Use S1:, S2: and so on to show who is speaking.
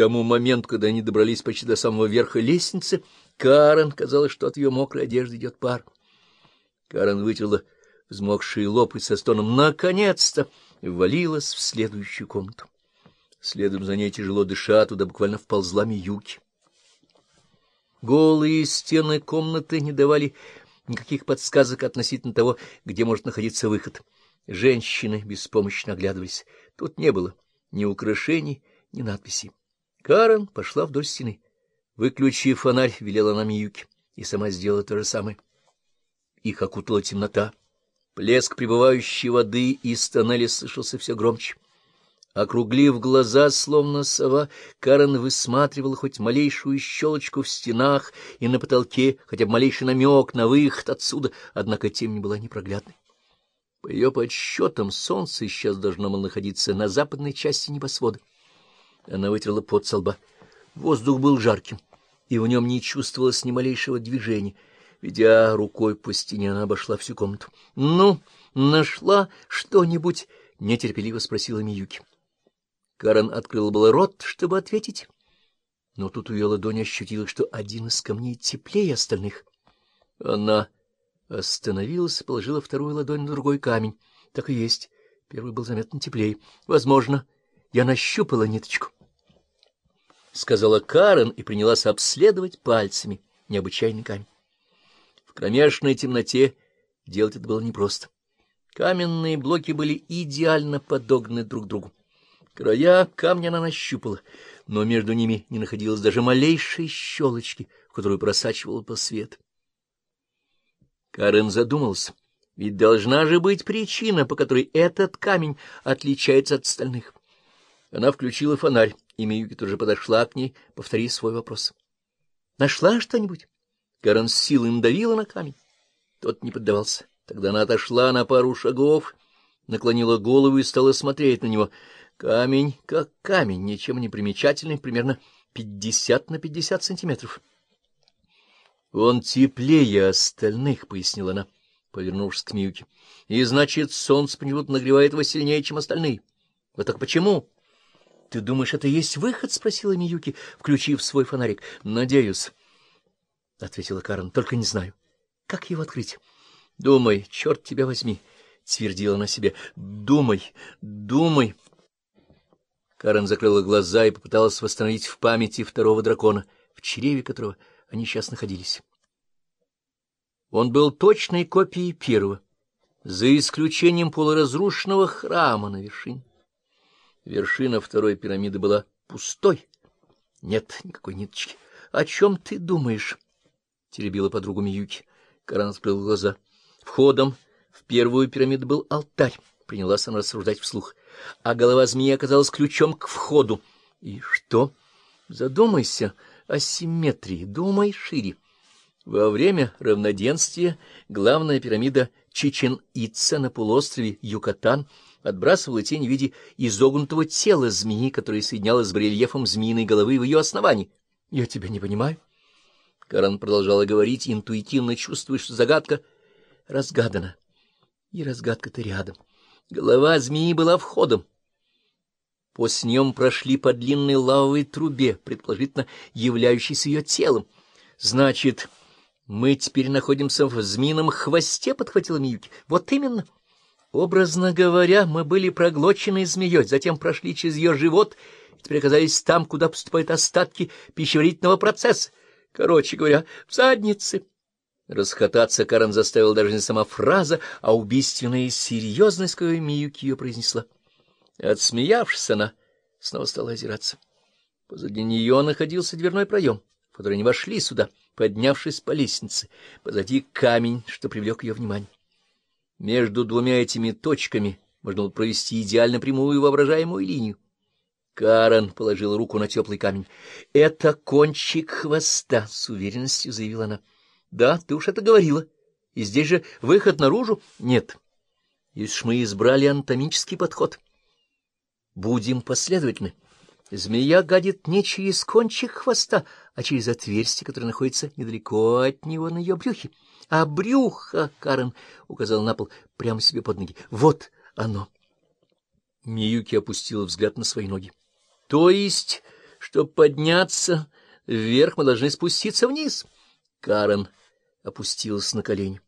S1: тому моменту, когда они добрались почти до самого верха лестницы, Карен казалось, что от ее мокрой одежды идет пар. Карен вытерла взмокший лоб и со стоном «наконец-то» ввалилась в следующую комнату. Следом за ней, тяжело дыша, туда буквально вползла Миюки. Голые стены комнаты не давали никаких подсказок относительно того, где может находиться выход. Женщины беспомощно оглядывались. Тут не было ни украшений, ни надписей. Карен пошла вдоль стены. Выключив фонарь, велела нам Миюки, и сама сделала то же самое. Их окутала темнота. Плеск прибывающей воды из тоннеля слышался все громче. Округлив глаза, словно сова, Карен высматривала хоть малейшую щелочку в стенах и на потолке, хотя бы малейший намек на выход отсюда, однако тем не была непроглядной. По ее подсчетам, солнце сейчас должно было находиться на западной части небосвода. Она вытерла пот со лба. Воздух был жарким, и в нем не чувствовалось ни малейшего движения. Ведя рукой по стене, она обошла всю комнату. — Ну, нашла что-нибудь? — нетерпеливо спросила Миюки. Карен открыл был рот, чтобы ответить, но тут ее ладонь ощутила, что один из камней теплее остальных. Она остановилась и положила вторую ладонь на другой камень. Так и есть. Первый был заметно теплее. Возможно, я нащупала ниточку. — сказала Карен и принялась обследовать пальцами необычайный камень. В кромешной темноте делать это было непросто. Каменные блоки были идеально подогнаны друг к другу. Края камня она нащупала, но между ними не находилось даже малейшей щелочки, в которую просачивала по свет. Карен задумался, ведь должна же быть причина, по которой этот камень отличается от остальных. Она включила фонарь, и Миюки тоже подошла к ней, повторив свой вопрос. — Нашла что-нибудь? Карен с силой надавила на камень. Тот не поддавался. Тогда она отошла на пару шагов, наклонила голову и стала смотреть на него — Камень как камень, ничем не примечательный, примерно пятьдесят на пятьдесят сантиметров. — Он теплее остальных, — пояснила она, повернувшись к Миюке. — И значит, солнце почему-то нагревает его сильнее, чем остальные. Вот так почему? — Ты думаешь, это есть выход? — спросила Миюки, включив свой фонарик. — Надеюсь, — ответила Карен, — только не знаю. Как его открыть? — Думай, черт тебя возьми, — твердила она себе. — Думай, думай. Карен закрыла глаза и попыталась восстановить в памяти второго дракона, в чреве которого они сейчас находились. Он был точной копией первого, за исключением полуразрушенного храма на вершине. Вершина второй пирамиды была пустой. Нет никакой ниточки. — О чем ты думаешь? — теребила подругу Миюки. Каран открыл глаза. Входом в первую пирамиду был алтарь. Принялась она рассуждать вслух а голова змеи оказалась ключом к входу. И что? Задумайся о симметрии, думай шире. Во время равноденствия главная пирамида Чичен-Ица на полуострове Юкатан отбрасывала тень в виде изогнутого тела змеи, которое соединялось с барельефом змеиной головы в ее основании. — Я тебя не понимаю. Каран продолжала говорить, интуитивно чувствуя, что загадка разгадана. И разгадка-то рядом. — Голова змеи была входом. После нем прошли по длинной лавовой трубе, предположительно являющейся ее телом. Значит, мы теперь находимся в змеином хвосте, — подхватила Миюки. Вот именно. Образно говоря, мы были проглочены змеей, затем прошли через ее живот и теперь оказались там, куда поступают остатки пищеварительного процесса. Короче говоря, в заднице. Расхотаться Карен заставила даже не сама фраза, а убийственная серьезность, какой Миюки ее произнесла. Отсмеявшись, она снова стала озираться. Позади нее находился дверной проем, в который они вошли сюда, поднявшись по лестнице. Позади камень, что привлек ее внимание. Между двумя этими точками можно было провести идеально прямую воображаемую линию. Карен положила руку на теплый камень. — Это кончик хвоста, — с уверенностью заявила она. Да, ты уж это говорила. И здесь же выход наружу? Нет. Если уж мы избрали анатомический подход. Будем последовательны. Змея гадит не через кончик хвоста, а через отверстие, которое находится недалеко от него на ее брюхе. А брюхо, Карен указал на пол, прямо себе под ноги. Вот оно. Миюки опустила взгляд на свои ноги. То есть Чтобы подняться вверх, мы должны спуститься вниз. Карен опустилась на колени.